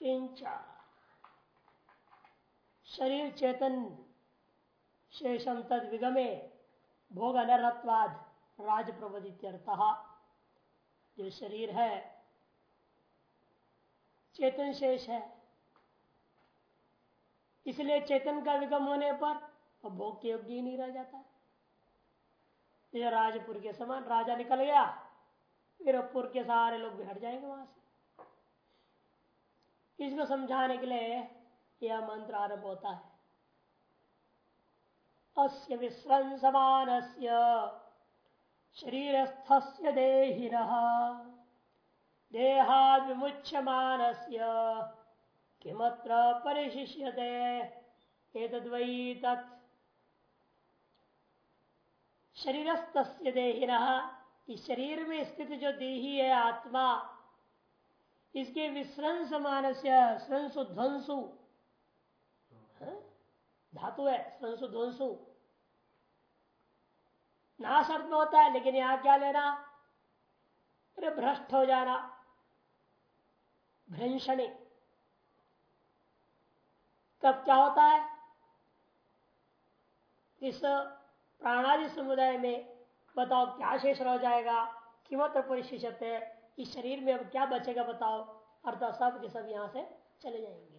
किंच। शरीर चेतन, शेषम तद विगमे, भोग अनर्थवाद राज प्रबोधित जो शरीर है, चेतन शेष है। इसलिए चेतन का विगम होने पर भोग के योग्य ही नहीं रह जाता। ये राजपुर के समान राजा निकल गया, फिर पुर के सारे लोग भी हट जाएँगे वहाँ से। इसको समझाने के लिए यह मंत्र आरंभ होता है। अस्य विस्रंसमान शरीरस्थ देहिन देहाद विमुच्यमान किमत्र परिशिष्यते एतद्वै तत् शरीरस्थ देहिन, इस शरीर में स्थित जो देही है आत्मा इसके विश्रंस मानस्य स्रंसु ध्वंसु। हाँ? धातु है स्रंसु ध्वंसु। नाश अर्थ में होता है, लेकिन यहाँ क्या लेना? अरे भ्रष्ट हो जाना। भ्रंशणी। कब क्या होता है? इस प्राणादि समुदाय में बताओ क्या शेष रह जाएगा? किमत्र परिशिष्ट है इस शरीर में अब क्या बचेगा बताओ? अर्थात सब के सब यहाँ से चले जाएँगे।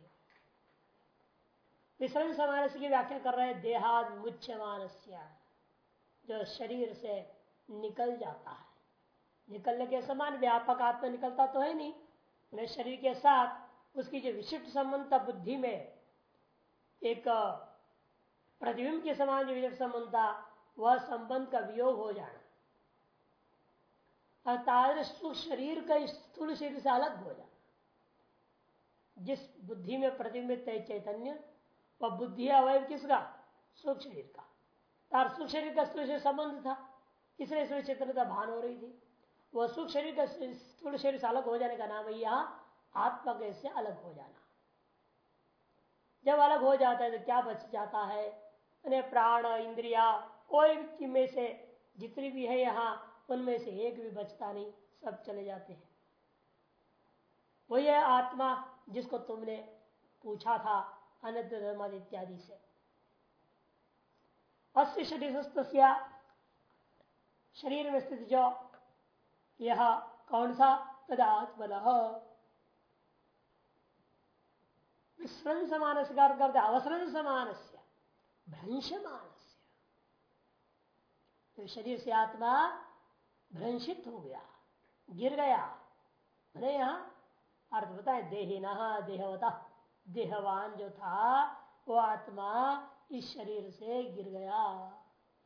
विसरण समानस की व्याख्या कर रहे हैं, देहाद मुच्छ जो शरीर से निकल जाता है। निकलने के समान व्यापक आत्मा निकलता तो है नहीं शरीर के साथ उसकी जो विशिष्ट संबंध बुद्धि में एक प्रतिबिंब के समान जो विशिष्ट संबंध था वह संबंध का वियोग हो जाना। शरीर का स्थूल शरीर से अलग हो जाना जिस बुद्धि में प्रतिबिंबित है चैतन्य, वह बुद्धि अवयव किसका? सुख शरीर का। तार सुख शरीर का स्थूल शरीर संबंध था, इसलिए इसमें चैतन्यता भान हो रही थी। वह सुख शरीर का स्थूल शरीर से अलग हो जाने का नाम है यह आत्मा के से अलग हो जाना। जब अलग हो जाता है तो क्या बच जाता है? प्राण, इंद्रिया, कोई में से जितनी भी है यहाँ उनमें से एक भी बचता नहीं, सब चले जाते हैं। वही है आत्मा जिसको तुमने पूछा था अनंत धर्म इत्यादि से। शरीर में स्थित जो यह कौन सा? तदात्मन विस्रंस मानस करते अवसरंस मानस भ्रंश मानस तो शरीर से आत्मा भ्रंशित हो गया, गिर गया। मैंने यहाँ? अर्थ बताए देही नहा देहवता, देहवान जो था, वो आत्मा इस शरीर से गिर गया,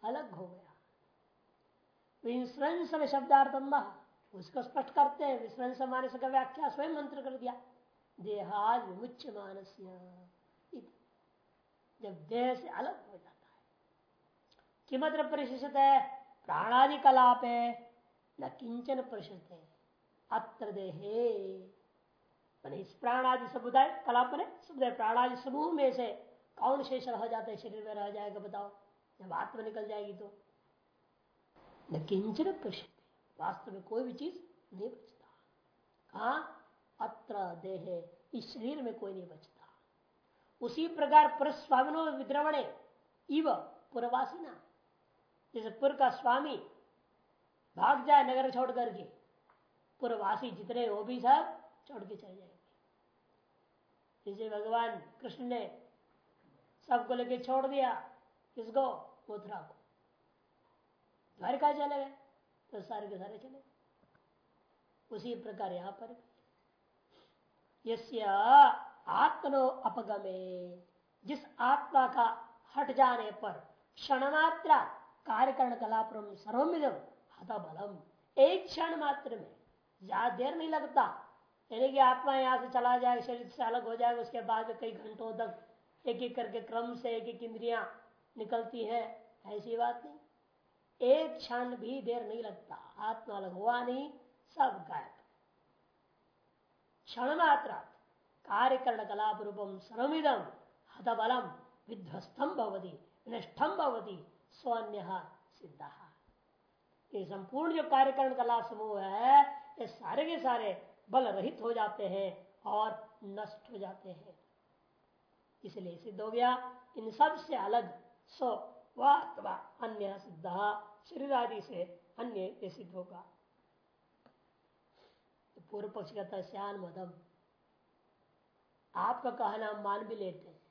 अलग हो गया। विस्रंस शब्दार्थम उसको स्पष्ट करते हैं। विस्रंस मानस का व्याख्या स्वयं मंत्र कर दिया। देहाद विमुच्य मानस जब देह से अलग हो जाता है। किमत्र परिशिष्ट है प्राणादि कलाप। है न किंचन है अत्र देहे। इस प्राणादि समुदाय, कलाप ने समुदाय प्राणादि समूह में से कौन शेष रह जाता है, शरीर में रह जाएगा, बताओ। जब आत्मा निकल जाएगी तो। न किंचन परिषद वास्तव में कोई भी चीज़ नहीं बचता। कहा? अत्र देहे, इस शरीर में कोई नहीं बचता। उसी प्रकार परस्वामिनो विद्रवणे, इव पुरवासिना। जैसे पुर का स्वामी भाग जाए नगर छोड़ करके। पुरवासी जितने वो भी सब छोड़ के चले जाएँगे। जैसे भगवान कृष्ण ने सबको लेके छोड़ दिया, किसको? मथुरा को। द्वारका चले गए तो सारे के सारे चले उसी प्रकार यहाँ पर यस्य आत्मनो अपगमे। जिस आत्मा का हट जाने पर क्षण मात्रा कार्यकरण कलापुरम सर्वमिदम हता बलम। एक क्षण मात्र में। ज़्यादा देर नहीं लगता। यानी कि आत्मा यहाँ से चला जाए, शरीर से अलग हो जाए, उसके बाद कई घंटों तक एक एक करके क्रम से एक एक इंद्रिया निकलती है, ऐसी बात नहीं। एक क्षण भी देर नहीं लगता। आत्मा अलग हुआ नहीं, सब गायब। क्षण मात्र कार्यकरण कलाप रूपम सर्विदम हतबलम विध्वस्तम भवती। नष्टम भवती। स्वन्य सिद्ध। ये संपूर्ण जो कार्यकरण कला समूह है, ये सारे के सारे बल रहित हो जाते हैं और नष्ट हो जाते हैं। इसलिए सिद्ध हो गया, इन सबसे अलग सो वा अन्य सिद्ध, शरीर आदि से अन्य सिद्ध होगा। तो पूर्व पक्ष कहता है श्यान मदम। आपका कहना मान भी लेते हैं,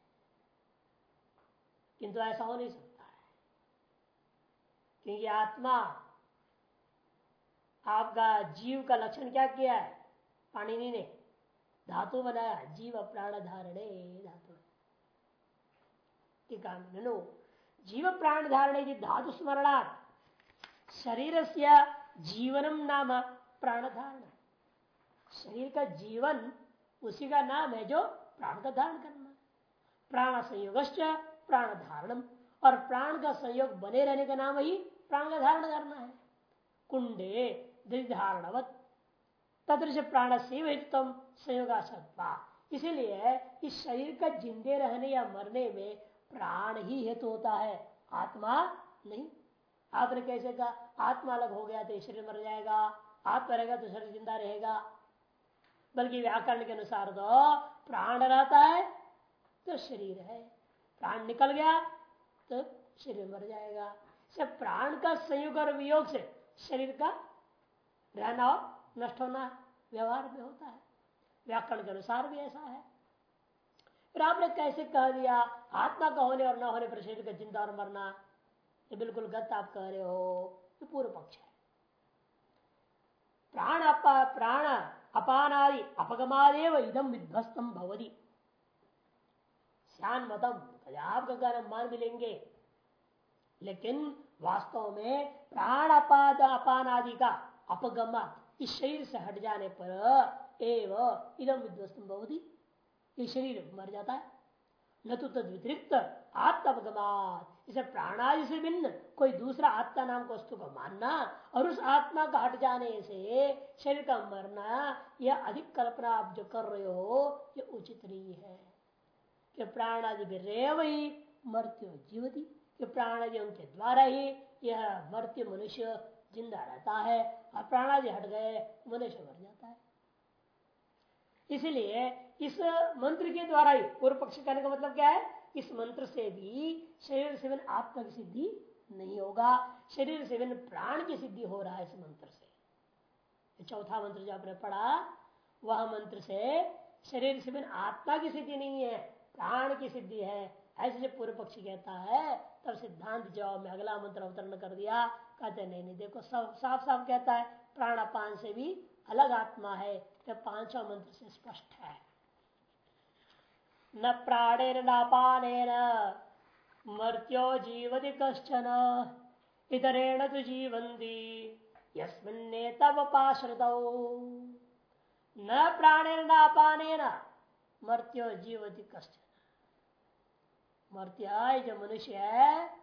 किंतु ऐसा हो नहीं सकता है, क्योंकि आत्मा आपका जीव का लक्षण क्या किया है? पाणिनि ने धातु बनाया, जीव प्राण धारणे धातु टीका नो जीव प्राण धारणे धातु स्मरणार्थ शरीर से जीवनम नाम प्राण धारण शरीर का जीवन, उसी का नाम है जो प्राण का धारण करना प्राण संयोग प्राण धारणम और प्राण का संयोग बने रहने का नाम ही प्राण का धारण करना है। कुंडे धारणवत तदृश प्राण से युक्तम संयोगाशक्ता इसीलिए इस शरीर का जिंदे रहने या मरने में प्राण ही हेतु होता है। आत्मा नहीं। आपने कैसे कहा, आत्मा अलग हो गया तो शरीर मर जाएगा, आत्मा रहेगा तो शरीर ज़िंदा रहेगा। बल्कि व्याकरण के अनुसार तो प्राण रहता है तो शरीर है। प्राण निकल गया तो शरीर मर जाएगा। प्राण का संयोग और वियोग से शरीर का रहना और नष्ट होना व्यवहार में होता है। व्याकरण के अनुसार भी ऐसा है। फिर आपने कैसे कह दिया, आत्मा का होने और न होने पर शरीर का ज़िंदा और मरना, ये बिल्कुल गलत आप कह रहे हो, ये पूर्व पक्ष है। प्राण अपा, प्राण अपानादि, अपगमादेव इदम विध्वस्तम भवदी श्यान मतम आपका कारण मान भी लेंगे। लेकिन वास्तव में प्राण अपाद अपान आदि का अपगम। इस शरीर से हट जाने पर एव इदम विध्वस्त बहुदी ये शरीर मर जाता है। न तो तद व्यतिरिक्त आत्मगमात। इसे प्राणादि से भिन्न। कोई दूसरा आत्मा नाम को वस्तु को मानना और उस आत्मा का हट जाने से शरीर का मरना, यह अधिक कल्पना आप जो कर रहे हो ये उचित नहीं है। कि प्राणादि भी रेव ही मृत्यु जीवती। कि प्राणादियों उनके द्वारा ही यह मृत्यु मनुष्य ज़िंदा रहता है और प्राणादि हट गए मनुष्य मर जाता है। इसलिए इस मंत्र के द्वारा ही पूर्व पक्ष करने का मतलब क्या है? इस मंत्र से भी शरीर से आत्मा की सिद्धि नहीं होगा। शरीर से प्राण की सिद्धि हो रहा है इस मंत्र से। चौथा मंत्र जो आपने पढ़ा, वह मंत्र से शरीर से आत्मा की सिद्धि नहीं है, प्राण की सिद्धि है, ऐसे पूर्व पक्षी कहता है तब सिद्धांत जवाब में अगला मंत्र अवतरण कर दिया। कहते नहीं नहीं, देखो, सब साफ़ साफ़ कहता है, प्राणापान से भी अलग आत्मा है। जब पांचवा मंत्र से स्पष्ट है। न प्राणेर नापान मर्त्यो जीवति कश्चन, इतरेण तो जीवंती यस्मिन्ने तब पाश्रित। न प्राणेर नापान मर्त्यो जीवति कश्चन। मर्त्या जो मनुष्य है,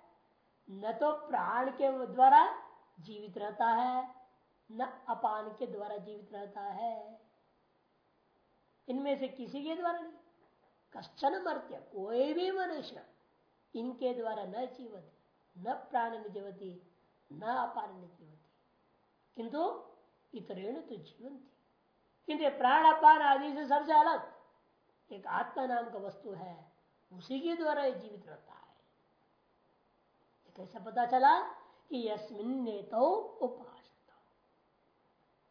न तो प्राण के द्वारा जीवित रहता है, न अपान के द्वारा जीवित रहता है। इनमें से किसी के द्वारा नहीं। कश्चन मर्त्य कोई भी मनुष्य इनके द्वारा न जीवती, न प्राण न जीवती, न अपान जीवती। किंतु इतरेण तो जीवन थी किंतु प्राण अपान आदि से सबसे अलग एक आत्मा नाम का वस्तु है। उसी के द्वारा ये जीवित रहता है। कैसा पता चला कि यस्मिन नेतो उपासता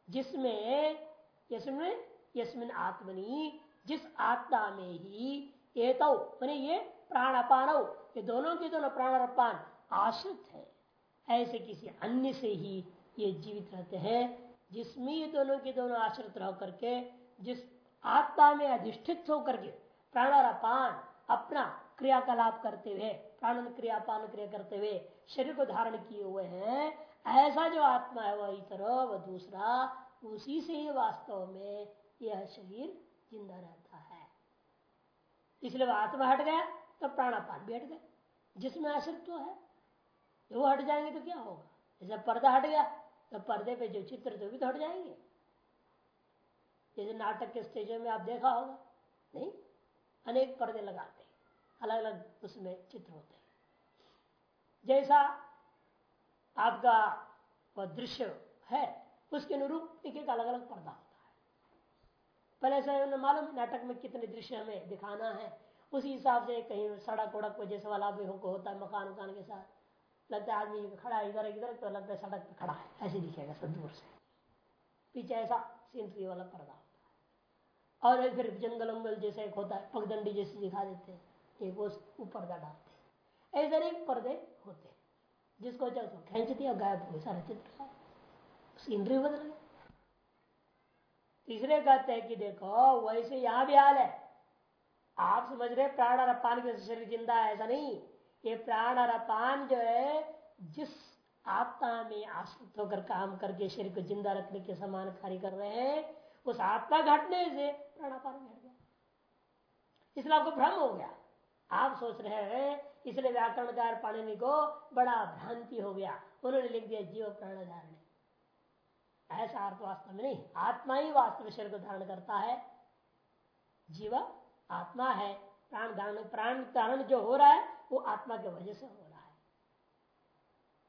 जिसमें, यस्मिन यस्मिन आत्मनि, जिस आत्मा में ही एतो, मैंने ये प्राण अपान ये दोनों के दोनों प्राण और अपान आश्रित है। ऐसे किसी अन्य से ही ये जीवित रहते हैं, जिसमें ये दोनों के दोनों आश्रित रह करके, जिस आत्मा में अधिष्ठित होकर के प्राण और अपान अपना क्रियाकलाप करते हुए प्राण क्रिया पान क्रिया करते हुए शरीर को धारण किए हुए हैं, ऐसा जो आत्मा है वह इतर वह दूसरा उसी से ही वास्तव में यह शरीर ज़िंदा रहता है। इसलिए वह आत्मा हट गया तो प्राणापान भी हट गए जिसमें आश्रित्व है, वो हट जाएँगे तो क्या होगा? जैसे पर्दा हट गया तो पर्दे पे जो चित्र तो भी तो हट जाएँगे। जैसे नाटक के स्टेज में आप देखा होगा, नहीं? अनेक पर्दे लगाते अलग अलग उसमें चित्र होते हैं। जैसा आपका वह दृश्य है, उसके अनुरूप एक एक अलग अलग पर्दा होता है। पहले से मालूम नाटक में कितने दृश्य हमें दिखाना है। उसी हिसाब से कहीं सड़क उड़क को जैसे वाला भी को होता है मकान उकान के साथ। लगता है आदमी खड़ा है इधर इधर तो लगता है सड़क पर खड़ा है। ऐसे दिखेगा सब दूर से। पीछे ऐसा सीनरी वाला पर्दा होता है। और फिर जंगल उंगल जैसे एक होता है, पगडंडी जैसे दिखा देते हैं। एक वो पर्दा डालते ऐसे एक पर्दे होते हैं, जिसको खींच दिया गायब हो सारा चित्र सीनरी बदल गया तीसरे कहते हैं कि देखो, वैसे यहाँ भी हाल है। आप समझ रहे प्राण और अपान के शरीर ज़िंदा है, ऐसा नहीं। ये प्राण और अपान जो है, जिस आत्मा में आश्रित होकर काम करके शरीर को ज़िंदा रखने के समान कार्य कर रहे हैं, उस आत्मा घटने से प्राणापान घट गया। इसलिए आपको भ्रम हो गया। आप सोच रहे हैं, इसलिए व्याकरणकार पाणिनि को बड़ा भ्रांति हो गया। उन्होंने लिख दिया, जीव प्राण धारण ऐसा अर्थ वास्तव में नहीं, आत्मा ही वास्तव शरीर को धारण करता है। जीव आत्मा है। प्राण धारण प्राण धारण जो हो रहा है, वो आत्मा के वजह से हो रहा है।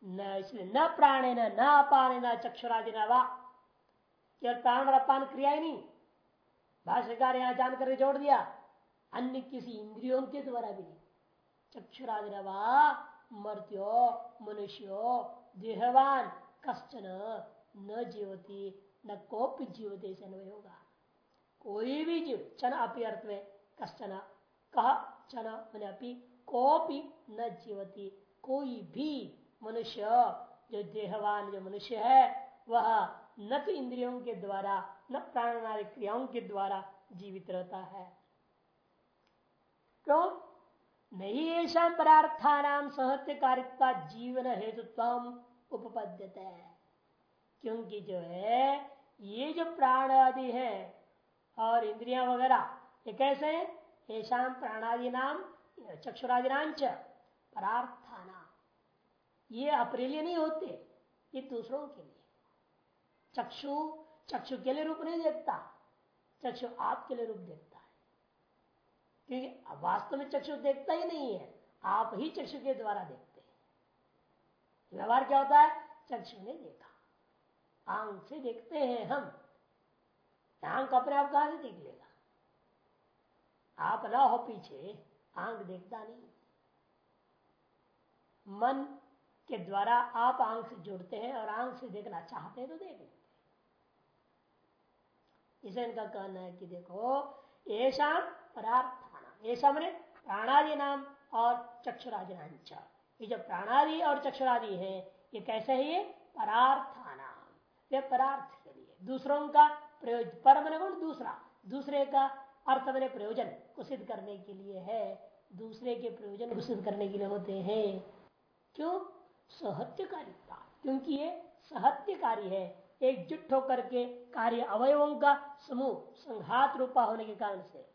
न, इसलिए न प्राणे न अपान न चक्षुरादि न केवल प्राण और अपान क्रिया ही नहीं। भाष्यकार यहाँ जानकर जोड़ दिया। अन्य किसी इंद्रियों के द्वारा भी नहीं। चक्षुरादि न मर्त्यो, मनुष्यो, देहवान, कश्चन, न जीवती, न कोपी जीवते होगा कोई भी जीव, चन अपी अर्थ में कश्चन कह चन मैंने अपी, कोपी न जीवती, कोई भी मनुष्य, जो देहवान, जो मनुष्य है, वह न तो इंद्रियों के द्वारा, न प्राणनारी क्रियाओं के द्वारा जीवित रहता है। क्यों नहीं ऐसा परार्थानाम सहत्य कारिता जीवन हेतुत्व उपपद्यते। क्योंकि जो है, ये जो प्राण आदि है और इंद्रिया वगैरह, ये कैसे है? शाम प्राणादि नाम चक्षुरादि नाम परार्थाना। ये अपने लिए नहीं होते, ये दूसरों के लिए। चक्षु चक्षु के लिए रूप नहीं देखता, चक्षु आपके लिए रूप देखता। क्योंकि वास्तव में चक्षु देखता ही नहीं है। आप ही चक्षु के द्वारा देखते हैं। व्यवहार क्या होता है? चक्षु ने देखा। आँख से देखते हैं हम। आँख अपने आप कहा से देख लेगा? आप ना हो पीछे, आँख देखता नहीं। मन के द्वारा आप आँख से जुड़ते हैं और आँख से देखना चाहते हैं तो देख लेते इसे इनका कहना है कि देखो ऐसा परार्थाना ऐसा मैंने प्राणादि नाम और चक्षुरादि नाम ये जो प्राणादि और चक्षुरादि है, ये कैसे है ये? परार्थाना वे परार्थ के लिए। दूसरों का प्रयोजन पर दूसरा। दूसरे का अर्थ मैंने प्रयोजन को सिद्ध करने के लिए है। दूसरे के प्रयोजन को सिद्ध करने के लिए होते हैं। क्यों? सहत्यकारिता क्योंकि ये सहत्य कार्य है। एकजुट होकर के कार्य अवयवों का समूह, संघात रूपा होने के कारण से।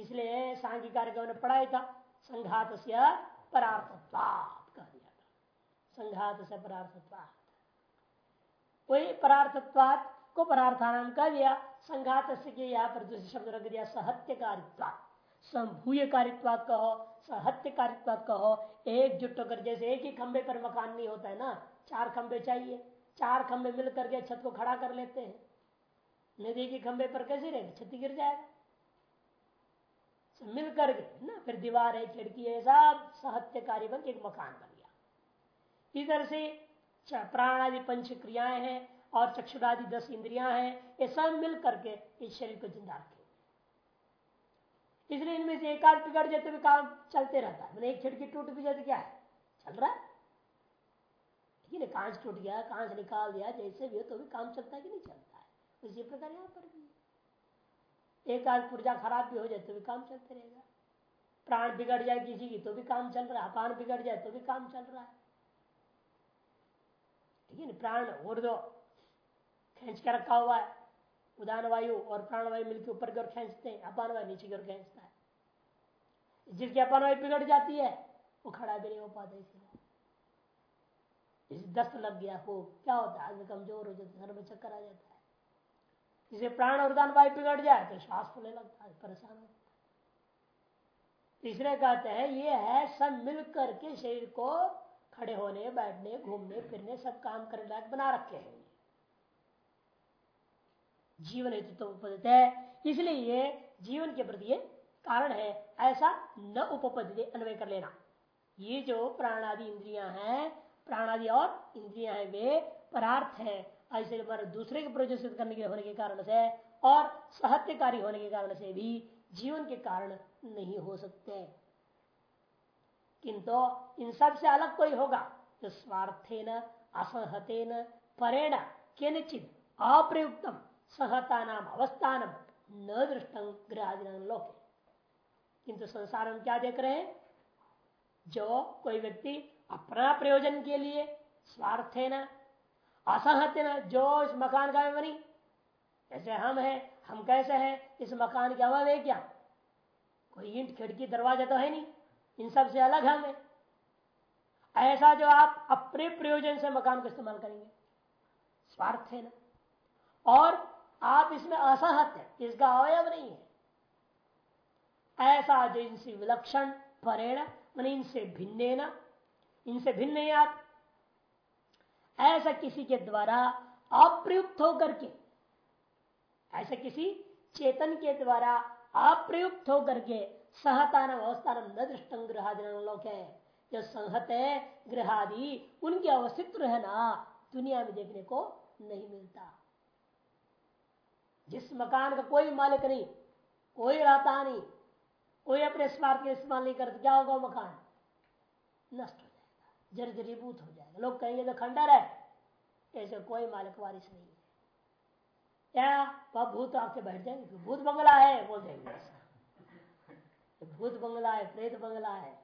इसलिए सांख्य कार्य ने पढ़ाया था संघात से परार्थत्वा कह दिया था। संघात से परार्थत्वा वही परार्थत्वात को परार्थान कर दिया, संघात से यहाँ पर दूसरे शब्द रख दिया सहत्य कारित्वा संभूय कारित्वा कहो सहत्य कारित्वा कहो, एकजुट होकर जैसे एक ही खंबे पर मकान नहीं होता है ना, चार खंबे चाहिए, चार खंबे मिल करके छत को खड़ा कर लेते हैं। नदी के खंबे पर कैसे रहेगा? छत गिर जाएगा। मिल करके ना, फिर दीवार है, खिड़की है, सब सहत्य कार्य बन एक मकान बन गया। इधर से प्राण आदि पंच क्रियाएँ हैं और चक्षुरादि दस इंद्रियाँ हैं, ये सब मिल करके इस शरीर को ज़िंदा रखे इसलिए इनमें से एक आध बिगड़ जाते भी काम चलते रहता है। एक खिड़की टूट भी जाती क्या है? चल रहा है। ठीक है कांच टूट गया, कांच निकाल दिया, जैसे भी हो तो भी काम चलता है कि नहीं चलता है? इसी प्रकार यहाँ पर भी। एक आध पुर्जा खराब भी हो जाए तो भी काम चलते रहेगा। प्राण बिगड़ जाए किसी की तो भी काम चल रहा है, अपान बिगड़ जाए तो भी काम चल रहा है। ठीक है ना? प्राण और दो खींच के रखा हुआ है, उदान वायु और प्राण वायु मिलकर ऊपर की ओर खींचते हैं, अपान वायु नीचे की ओर खींचता है। जिसकी अपान वायु बिगड़ जाती है, वो खड़ा भी नहीं हो पाता इसलिए। दस्त लग गया, हो, क्या होता है? आदमी कमज़ोर हो जाता है सर में चक्कर आ जाता है। जिसे प्राण और उदान वायु बिगड़ जाए तो श्वास फूलने लगता है, परेशान होता तीसरे कहते हैं, ये है, सब मिल करके शरीर को खड़े होने, बैठने, घूमने, फिरने, सब काम करने लायक बना रखे हैं। जीवन हेतु तो उपदित है। इसलिए ये जीवन के प्रति कारण है, ऐसा न उपपद्धि अन्वय कर लेना। ये जो प्राणादि इंद्रियाँ हैं, प्राणादि और इंद्रियाँ हैं, वे परार्थ है। ऐसे पर दूसरे के प्रयोजन करने के होने के कारण से और सहत्यकारी होने के कारण से भी जीवन के कारण नहीं हो सकते। किंतु इन सबसे अलग कोई होगा? जो स्वार्थे न असहते न परेण, केनचित, अप्रयुक्तम सहता नाम अवस्थान न दृष्टं ग्रहादि लोक। किंतु संसार में क्या देख रहे हैं? जो कोई व्यक्ति अपना प्रयोजन के लिए स्वार्थ है ना जो इस मकान का बनी। जैसे हम हैं, हम कैसे हैं, इस मकान के अभाव है क्या? कोई ईंट खिड़की दरवाज़ा तो है नहीं, इन सबसे अलग हम है। ऐसा जो आप अपने प्रयोजन से मकान का इस्तेमाल करेंगे, स्वार्थ है ना? और आप इसमें असहत है इसका अवयव नहीं है। ऐसा जो इनसे विलक्षण, परेण, मान इनसे भिन्न ना, इनसे भिन्न नहीं आप ऐसा किसी के द्वारा अप्रयुक्त होकर के, ऐसा किसी चेतन के द्वारा अप्रयुक्त होकर के सहतान अवस्थान न दृष्टं ग्रहादि लोक है जो संहत है ग्रहादि उनके अवस्थित्व रहना दुनिया में देखने को नहीं मिलता। जिस मकान का कोई मालिक नहीं, कोई रहता नहीं, कोई अपने स्वार्थ के इस्तेमाल नहीं करता, क्या होगा मकान? नष्ट जाएगा जर्जरीभूत हो जाएगा। लोग कहेंगे तो खंडर है। ऐसे कोई मालिक वारिस नहीं है। क्या वह भूत आके बैठ जाएँगे भूत बंगला है, बोल देंगे। भूत बंगला है, प्रेत बंगला है।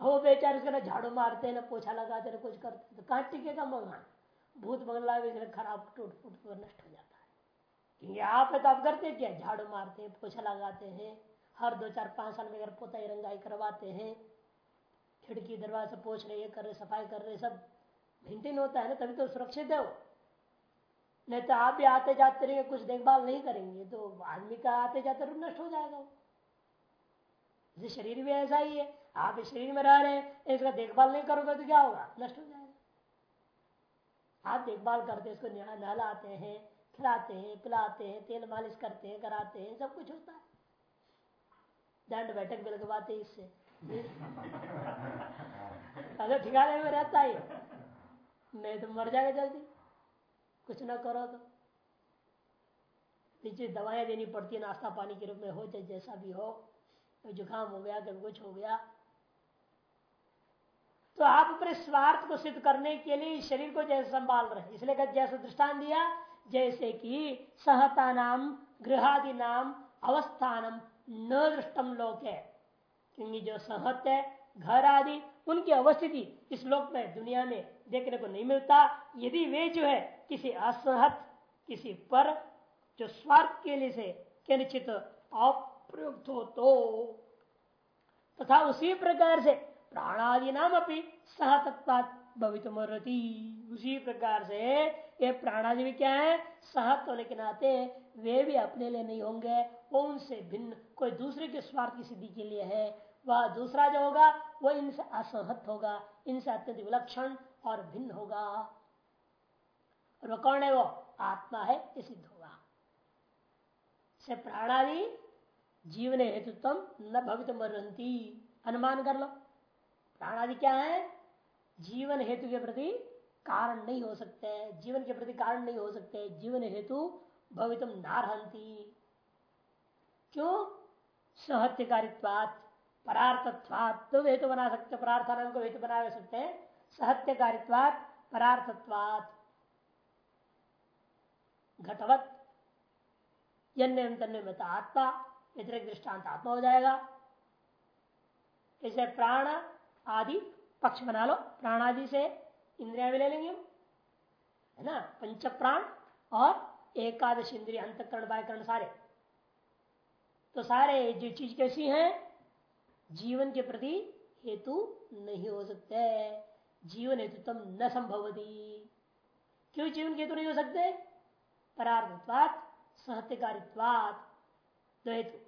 वो बेचारे उसके ना झाड़ू मारते ना पोछा लगाते, ना कुछ करते तो कहाँ टिकेगा मकान भूत बंगला भी खराब टूट फूट नष्ट हो जाता है। क्योंकि आप है तो आप करते क्या? झाड़ू मारते हैं, पोछा लगाते हैं, हर दो चार पाँच साल में अगर पोताई रंगाई करवाते हैं खिड़की, दरवाज़ा पोछ रहे कर रहे, सफ़ाई कर रहे, सब मेंटेन होता है ना, तभी तो सुरक्षित है वो। नहीं तो आप भी आते जाते रहेंगे कुछ देखभाल नहीं करेंगे तो आदमी का आते जाते रूप नष्ट हो जाएगा वो। जैसे शरीर भी ऐसा ही है, आप इस शरीर में रह रहे हैं इसका देखभाल नहीं करोगे तो क्या होगा? नष्ट हो जाएगा। आप देखभाल करते इसको नहलाते हैं, खिलाते हैं, पिलाते हैं, तेल मालिश करते हैं, कराते हैं, सब कुछ होता है। दंड बैठक भी लगवाते इससे। अगर ठिकाने में रहता ही नहीं तो मर जाएगा जल्दी। कुछ ना करो तो। पीछे दवाएँ देनी पड़ती है, नाश्ता पानी के रूप में, हो चाहे जैसा भी हो। जुकाम हो गया कभी कुछ हो गया। तो आप अपने स्वार्थ को सिद्ध करने के लिए शरीर को जैसे संभाल रहे इसलिए जैसा दृष्टान दिया, जैसे कि सहता नाम गृहादि नाम अवस्थानम न दृष्टम लोक। है क्योंकि जो सहत है, घर आदि, उनकी अवस्थिति इस लोक में, दुनिया में देखने को नहीं मिलता। यदि वे जो है, किसी असहत, किसी पर, जो स्वार्थ के लिए से किंचित अप्रयुक्त हो तो तथा उसी प्रकार से प्राणादि नाम अपनी सहतत्वात भवित उसी प्रकार से ये प्राणादि भी क्या है? सहत होने के नाते वे भी अपने लिए नहीं होंगे। उनसे भिन्न, कोई दूसरे के स्वार्थ की सिद्धि के लिए है, वह दूसरा जो होगा वह इनसे असहत होगा, इनसे अत्यंत विलक्षण और भिन्न होगा। और वह कौन है? वो आत्मा है, ये सिद्ध होगा। से प्राणादि जीवन हेतुत्व न भवित मरंती अनुमान कर लो। प्राणादि क्या है? जीवन हेतु के प्रति कारण नहीं हो सकते, जीवन के प्रति कारण नहीं हो सकते, जीवन हेतु भवितम नारहंती क्यों? सहत्यकारित्वात, परार्थत्वात। तो हेतु बना सकते परार्थान को हेतु बना सकते हैं। सहत्यकारित्वात, परार्थत्वात। घटवत यन्य में आत्मा, व्यतिरिक दृष्टांत आत्मा हो जाएगा। इसे प्राण आदि पक्ष बना लो, प्राण आदि से इंद्रिया भी ले लेंगे है ना? पंच प्राण और एकादश इंद्रिय, अंतकरण बायकरण सारे। तो सारे जो चीज़ कैसी है? जीवन के प्रति हेतु नहीं हो सकते। जीवन हेतु तम न संभवती। क्यों जीवन के हेतु नहीं हो सकते? परार्थत्वात, सहत्यकारित्वात हेतु।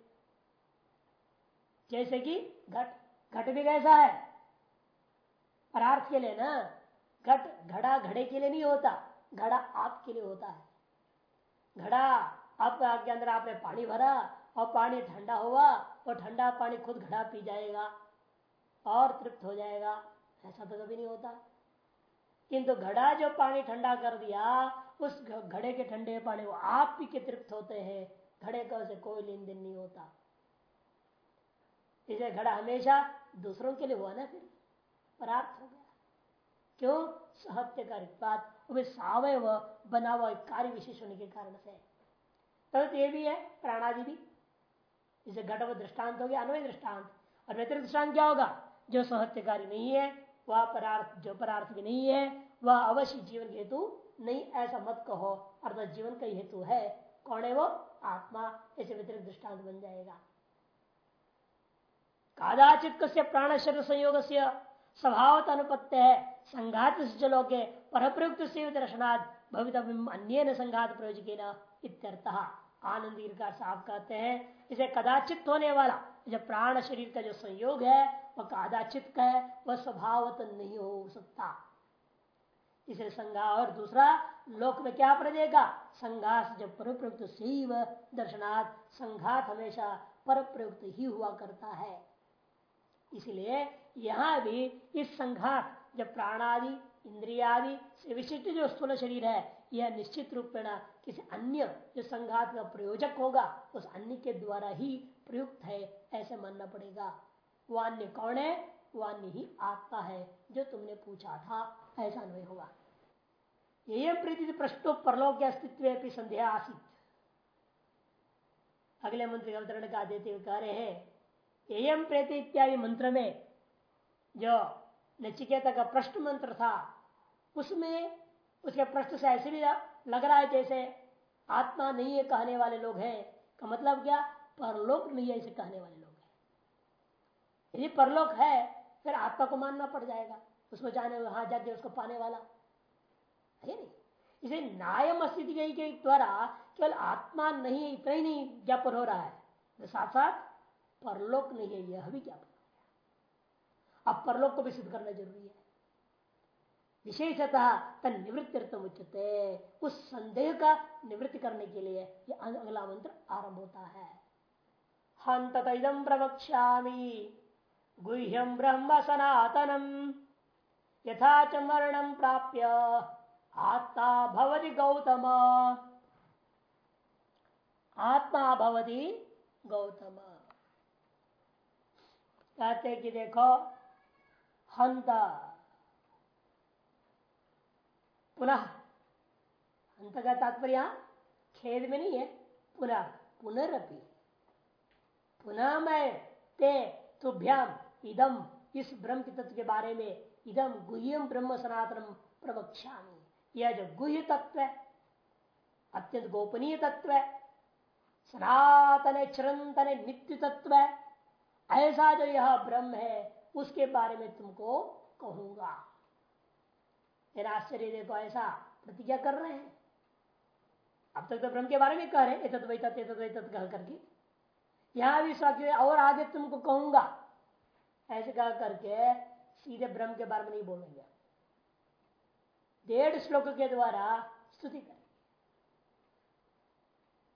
जैसे कि घट घट भी कैसा है? परार्थ के लिए ना, घट घड़ा घड़े के लिए नहीं होता, घड़ा आपके लिए होता है। घड़ा आपके अंदर आपने पानी भरा और पानी ठंडा हुआ और ठंडा पानी खुद घड़ा पी जाएगा और तृप्त हो जाएगा। ऐसा तो कभी नहीं होता। किंतु घड़ा जो पानी ठंडा कर दिया, उस घड़े के ठंडे पानी को आप पी के तृप्त होते हैं। घड़े का उसे कोई लेन देन नहीं होता। इसे घड़ा हमेशा दूसरों के लिए हुआ ना फिर प्राप्त हो गया। क्यों? सहत्य बात सावय बना हुआ कार्य विशेष होने के कारण से। तब तो ये भी है, प्राणादि भी। इसे घट दृष्टांत हो गया, अन्वय दृष्टांत। और व्यतिरिक्त दृष्टांत क्या होगा? जो सहत्यकारी नहीं है, वह परार्थ, जो परार्थ भी नहीं है, वह अवश्य जीवन हेतु नहीं, ऐसा मत कहो। अर्थात जीवन का हेतु है। कौन है वो? आत्मा। ऐसे व्यतिरिक्त दृष्टांत बन जाएगा। कादाचित कस्य प्राण शरीर संयोग से स्वभावत अनुपत्य है। संघात चलो के परप्रयुक्त से दर्शनाथ भवित अन्य संघात प्रयोजक आनंद साफ़ कहते हैं, इसे कदाचित होने वाला, जब प्राण शरीर का जो संयोग है, वह कदाचित का है, वह स्वभावत नहीं हो सकता। इसे संघा और दूसरा, लोक में क्या प्रदेगा संघात जब पर प्रयुक्त शिव दर्शनाथ संघात हमेशा पर प्रयुक्त ही हुआ करता है। इसलिए यहाँ भी इस संघात, जब प्राणादि, इंद्रियादि से विशिष्ट जो स्थूल शरीर है, यह निश्चित रूप में किसी अन्य जो संघात का प्रयोजक होगा, उस अन्य के द्वारा ही प्रयुक्त है, ऐसे मानना पड़ेगा। वो अन्य कौन है? वो अन्य ही आत्मा है, जो तुमने पूछा था। ऐसा नहीं हुआ ये प्रीति प्रश्नो, परलोक के अस्तित्व संध्या आसित। अगले मंत्र के अवतरण का देते हुए कह रहे हैं एयम प्रेत इत्यादि मंत्र में जो नचिकेता का प्रश्न मंत्र था, उसमें उसके प्रश्न से ऐसे भी लग रहा है जैसे आत्मा नहीं है कहने वाले लोग हैं। का मतलब क्या? परलोक नहीं है ऐसे कहने वाले लोग हैं। यदि परलोक है, फिर आत्मा को मानना पड़ जाएगा। उसको जाने, वहाँ जाके उसको पाने वाला। है नहीं? इसे नायम अस्थिति के द्वारा केवल आत्मा नहीं है इतना ही नहीं ज्ञापन हो रहा है। तो साथ साथ परलोक नहीं है, यह भी ज्ञापन अब परलोक को भी सिद्ध करना ज़रूरी है। विशेषतः तन निवृत्ति उच्चते उस संदेह का निवृत्ति करने के लिए यह अगला मंत्र आरंभ होता है। हंत इदम प्रवक्ष्यामी गुह्यम ब्रह्म सनातनम, यथा च मरणम प्राप्य आत्मा भवति गौतम। आत्मा भवति गौतम। कहते कि देखो, हंत पुनः। अंत का तात्पर्य खेद में नहीं है। पुनः पुनरअपि पुनः मैं ते तुभ्याम इदम इस ब्रह्म के तत्व के बारे में इदम गुह्यम ब्रह्म सनातनम प्रवक्षा यह जो गुह्य तत्व है, अत्यंत गोपनीय तत्व है, सनातन चिरंतन नित्य तत्व है, ऐसा जो यह ब्रह्म है, उसके बारे में तुमको कहूँगा। तेरा आश्चर्य देखो, ऐसा प्रतिज्ञा कर रहे हैं। अब तक तो ब्रह्म के बारे में कह रहे हैं वही तत्व वही तत्व कह करके। यहाँ भी स्वास्थ्य और आगे तुमको कहूँगा। ऐसे कह करके सीधे ब्रह्म के बारे में नहीं बोलेंगे। डेढ़ श्लोक के द्वारा स्तुति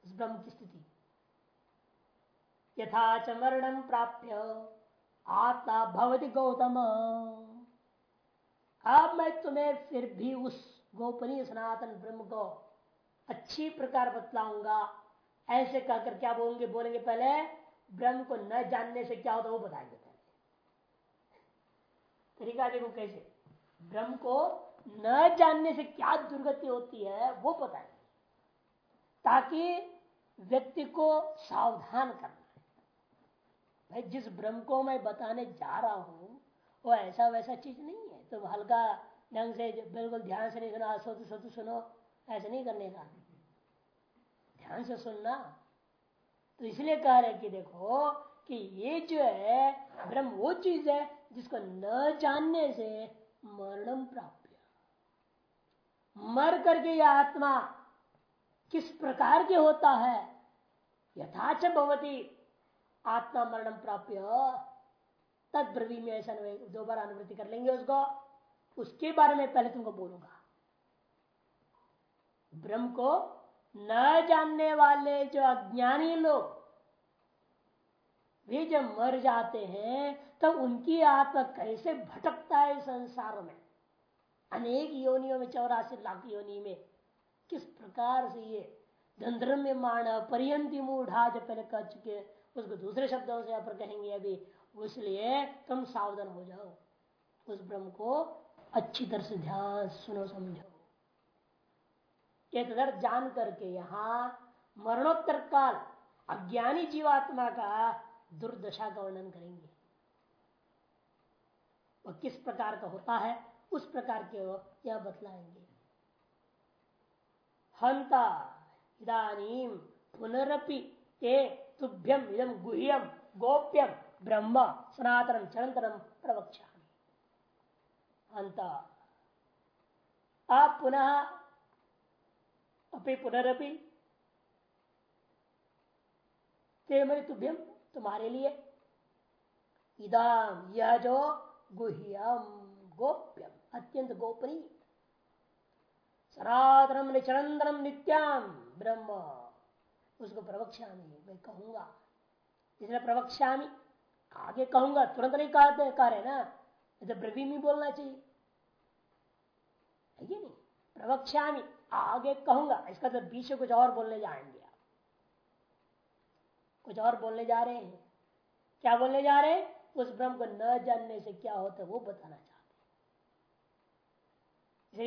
उस ब्रह्म की स्तुति। यथा च मरणम प्राप्य, आत्मा भवती गौतम। अब मैं तुम्हें फिर भी उस गोपनीय सनातन ब्रह्म को अच्छी प्रकार बतलाऊँगा। ऐसे कहकर क्या बोलेंगे? बोलेंगे पहले, ब्रह्म को न जानने से क्या होता वो बताएँगे पहले। तरीका देखो कैसे? ब्रह्म को न जानने से क्या दुर्गति होती है, वो बताएँगे। ताकि व्यक्ति को सावधान करना है। भाई, जिस ब्रह्म को मैं बताने जा रहा हूँ वो ऐसा वैसा चीज़ नहीं है। तो हल्का ढंग से बिल्कुल ध्यान से नहीं सुना सोच सोच सुनो, ऐसे नहीं करने का। ध्यान से सुनना। तो इसलिए कह रहे कि देखो कि ये जो है, ब्रह्म वो चीज़ है जिसको न जानने से मरणम प्राप्त मर करके यह आत्मा किस प्रकार के होता है? यथाच भवती। आत्मा मरणम प्राप्त तद ब्रवी में ऐसा दो बार अनुवृत्ति कर लेंगे उसको। उसके बारे में पहले तुमको बोलूँगा। ब्रह्म को न जानने वाले जो अज्ञानी लोग भी जब मर जाते हैं तब तो उनकी आत्मा कैसे भटकता है संसार में? अनेक योनियों में, चौरासी लाख योनि में। किस प्रकार से ये धंध्रम्य माण पर्यंती मूढ़ा जो पहले कह चुके उसको दूसरे शब्दों से यहाँ पर कहेंगे अभी इसलिए तुम सावधान हो जाओ। उस ब्रह्म को अच्छी तरह से ध्यान सुनो, समझो। तदर जान करके यहाँ मरणोत्तर काल, अज्ञानी जीवात्मा का दुर्दशा का वर्णन करेंगे। वह किस प्रकार का होता है, उस प्रकार के वो यह बतलाएँगे। हंता इदानीम पुनरपि ते तुभ्यम इदम गुह्यम गोप्यम ब्रह्म सनातनम चरंतरम प्रवक्षा अंत आप पुनः अपि पुनरपि ते मरी तुभ्यम तुम्हारे लिए। इदम यह जो गुह्यम गोप्यम अत्यंत गोपनीय सनातनम निचरंदनम नित्याम ब्रह्म, उसको प्रवक्ष्यामी, मैं कहूँगा इसलिए प्रवक्ष्यामी आगे कहूँगा, तुरंत नहीं कहते कह रहे ना तो ब्रवी में बोलना चाहिए। है नहीं? प्रवक्ष्यामी, आगे कहूँगा, इसका तो बीच कुछ और बोलने जाएँगे आप। कुछ और बोलने जा रहे हैं। क्या बोलने जा रहे हैं? उस ब्रह्म को न जानने से क्या होता है, वो बताना चाहते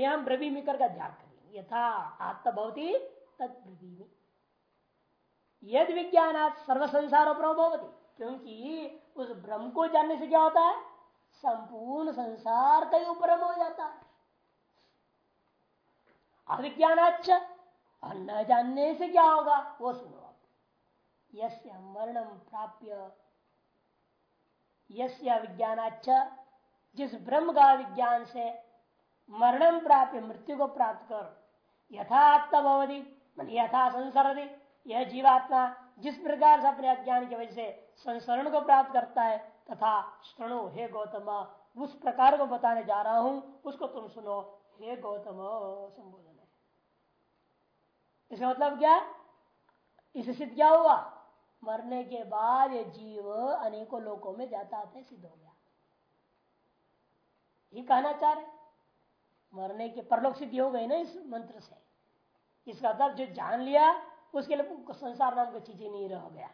हम ब्रवीमिकर का ध्यान करेंगे। यथा आत्मभवती तत्ब्रवीमी यद विज्ञान सर्व संसार प्रभवती क्योंकि उस ब्रह्म को जानने से क्या होता है? संपूर्ण संसार का उपरम हो जाता है। अविज्ञान और न जानने से क्या होगा? वो सुनो आप। यस्य मरणम प्राप्य, यस्य विज्ञानाच जिस ब्रह्म का विज्ञान से मरणम प्राप्य, मृत्यु को प्राप्त कर यथात्मवधि यथा संसरदि यह जीवात्मा जिस प्रकार से अपने अज्ञान की वजह से संसरण को प्राप्त करता है, तथा श्रणु हे गौतम, उस प्रकार को बताने जा रहा हूँ, उसको तुम सुनो, हे गौतम, संबोधन है। इसका मतलब क्या? इससे सिद्ध क्या हुआ? मरने के बाद ये जीव अनेकों लोकों में जाता है सिद्ध हो गया। ये कहना चाह रहे मरने के परलोक सिद्धि हो गई ना इस मंत्र से। इसका अर्थ जो जान लिया उसके लिए संसार नाम की चीज़ें नहीं रह गया।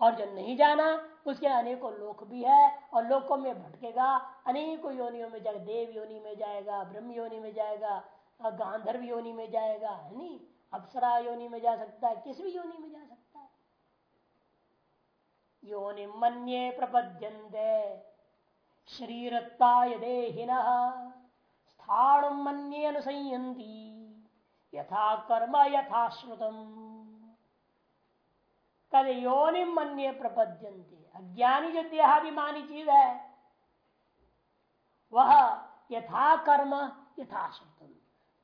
और जो नहीं जाना, उसके अनेकों लोक भी है, और लोकों में भटकेगा, अनेकों योनियों में जाएगा, देव योनि में जाएगा, ब्रह्म योनि में जाएगा, गांधर्व योनि में जाएगा है नहीं, अप्सरा योनि में जा सकता है, किस भी योनि में जा सकता है। योनि मन्ये प्रपद्यन्ते शरीरत्ताय देहिन, स्थाणु मन्ये अनुसंयन्ति यथा कर्म यथा श्रुतम। कद योनि मन्ये प्रपद्यन्ते। अज्ञानी जो देहाभिमानी चीज़ है, वह यथा कर्म यथा श्रुतम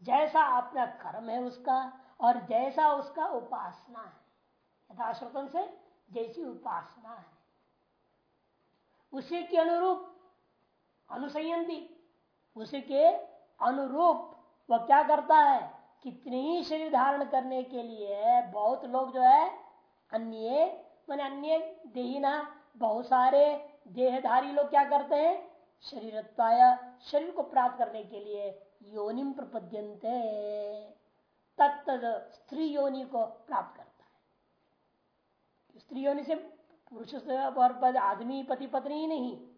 जैसा अपना कर्म है उसका और जैसा उसका उपासना है। यथाश्रुतम से जैसी उपासना है। उसी के अनुरूप अनुसंयंती, उसी के अनुरूप वह क्या करता है? कितनी ही शरीर धारण करने के लिए बहुत लोग जो है अन्य, मान अन्य, देहीना, बहुत सारे देहधारी लोग क्या करते हैं? शरीर शरीर को प्राप्त करने के लिए योनिम प्रपद्यंते स्त्री योनि को प्राप्त कर स्त्री योनि से पुरुष और आदमी, पति, पत्नी ही नहीं।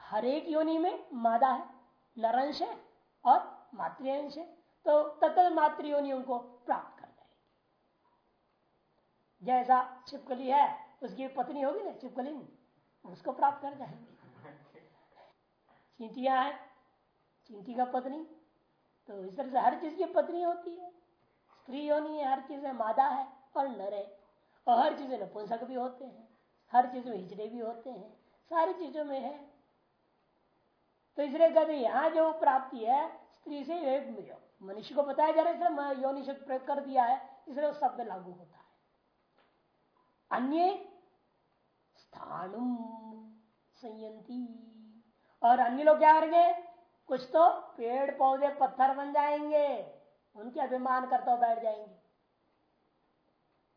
हर एक योनि में मादा है नरंश है और मातृंश है। तो तत्त मातृयोनियों को प्राप्त जैसा छिपकली है, उसकी पत्नी होगी ना छिपकली उसको प्राप्त कर जाएँगे। चींटिया है, चींटी का पत्नी तो इस तरह से हर चीज़ की पत्नी होती है। स्त्री योनि है, हर चीज़ में मादा है और नर है, और हर चीज़ में नपुंसक भी होते हैं, हर चीज़ में हिजड़े भी होते हैं, सारी चीज़ों में है। तो इसलिए कहते यहाँ जो प्राप्ति है, स्त्री से मनुष्य को बताया जा रहा है इसलिए योनि शब्द प्रयोग कर दिया है इसलिए शब्द लागू होता है। अन्य स्थानुम संयंती और अन्य लोग क्या करेंगे? कुछ तो पेड़, पौधे, पत्थर बन जाएँगे। उनके अभिमान करता बैठ जाएँगे।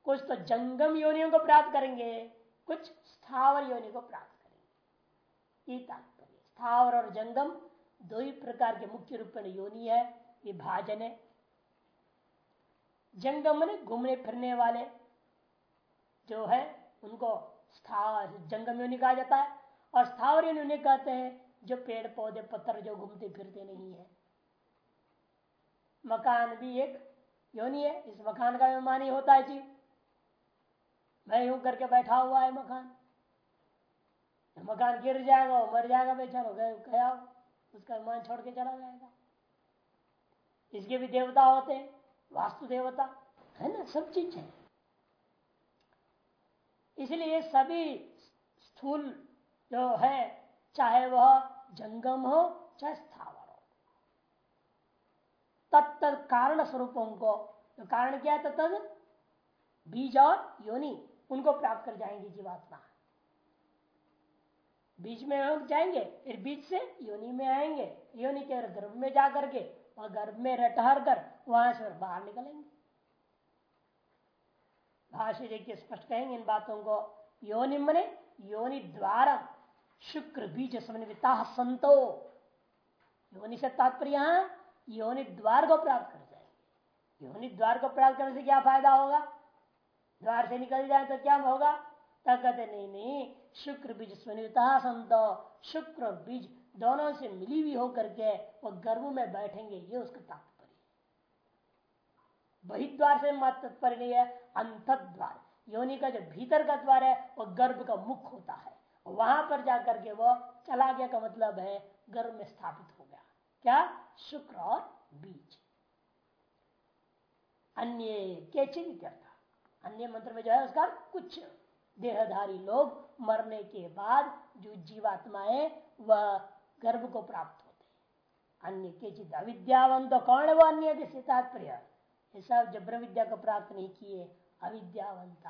कुछ तो जंगम योनियों को प्राप्त करेंगे। कुछ स्थावर योनि को प्राप्त करेंगे। ये तात्पर्य। स्थावर और जंगम दो ही प्रकार के मुख्य रूप में योनि है। विभाजन है। जंगम घूमने फिरने वाले। जो है, उनको स्थावर जंगम योनि कहा जाता है। और स्थावर योनि उन्हें कहते हैं, जो पेड़, पौधे, पत्थर, जो घूमते फिरते नहीं है। मकान भी एक योनि है, इस मकान का विमान ही होता है जी। मैं यूँ करके बैठा हुआ है मकान। मकान गिर जाएगा मर जाएगा बेचारो गया, उसका विमान छोड़ के चला जाएगा। इसके भी देवता होते हैं, वास्तु देवता, है ना, सब चीज़ है। इसलिए सभी स्थूल जो है, चाहे वह जंगम हो चाहे स्थावर हो। तत्त कारण स्वरूपों को तो कारण क्या है तत्त बीज और योनि, उनको प्राप्त कर जाएँगे जीवात्मा। बीज में हम जाएँगे, फिर बीज से योनि में आएँगे। योनि के गर्भ में जाकर के, और गर्भ में रटहर कर वहाँ से बाहर निकलेंगे। भाष्य देखिए स्पष्ट कहेंगे इन बातों को, योनि मने, योनि द्वारा शुक्र बीज समन्विता संतो। योनि से तात्पर्य योनि द्वार को प्राप्त कर जाएँगे। योनि द्वार को प्राप्त करने से क्या फ़ायदा होगा? द्वार से निकल जाए तो क्या होगा? तब कहते नहीं नहीं, शुक्र बीज स्वनिता संतो। शुक्र बीज दोनों से मिली हुई होकर के वो गर्भ में बैठेंगे, ये उसका तात्पर्य। बहिद्वार से मत तात्पर्य नहीं है अंत द्वार योनि का जो भीतर का द्वार है वो गर्भ का मुख होता है। वहाँ पर जाकर के वो चला गया का मतलब है, गर्भ में स्थापित हो गया। क्या? शुक्र और बीज। अन्य के चिंता अन्य मंत्र में जो है, उसका कुछ देहधारी लोग मरने के बाद जो जीवात्माएँ वह गर्भ को प्राप्त होते अन्य के चित अविद्यावंत कौन है वो अन्य तात्पर्य सब जब्र विद्या को प्राप्त नहीं किए, अविद्यावंत।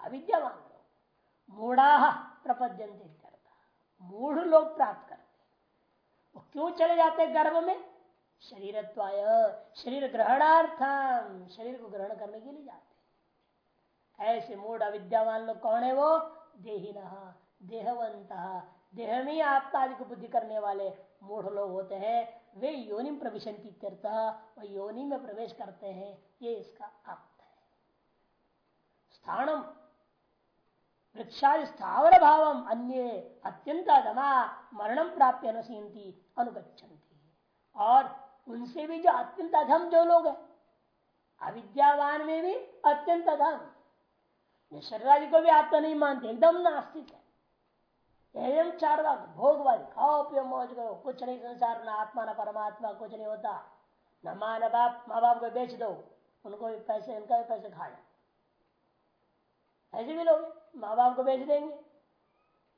अविद्यावान लोग। मूढ़ा प्रपद्यंत मूढ़ लोग प्राप्त करते वो क्यों चले जाते गर्भ में? शरीर शरीर ग्रहणार्थम शरीर को ग्रहण करने के लिए जाते ऐसे मूढ़ अविद्यावान लोग कौन है वो? देही देहवंत। देह में आत्मा आदि को बुद्धि करने वाले मूढ़ लोग होते हैं। वे योनि प्रवेशन की वह योनि में प्रवेश करते हैं, ये इसका अर्थ है। स्थानम वृक्षादि स्थावर भाव अन्य अत्यंत अधमा मरणम प्राप्त अनुसींती अनुगछन्ति और उनसे भी जो अत्यंत अधम जो लोग है, अविद्यावान में भी अत्यंत अधम शरीर को भी आत्मा नहीं मानते, एकदम नास्तिक है। चार बात भोगवादी, खाओ, पियो, मौज करो, कुछ नहीं संसार, न आत्मा, न परमात्मा, कुछ नहीं होता। न माँ, न बाप, माँ बाप को बेच दो, उनको भी पैसे उनका भी पैसे खा ऐसे भी लोग माँ बाप को बेच देंगे,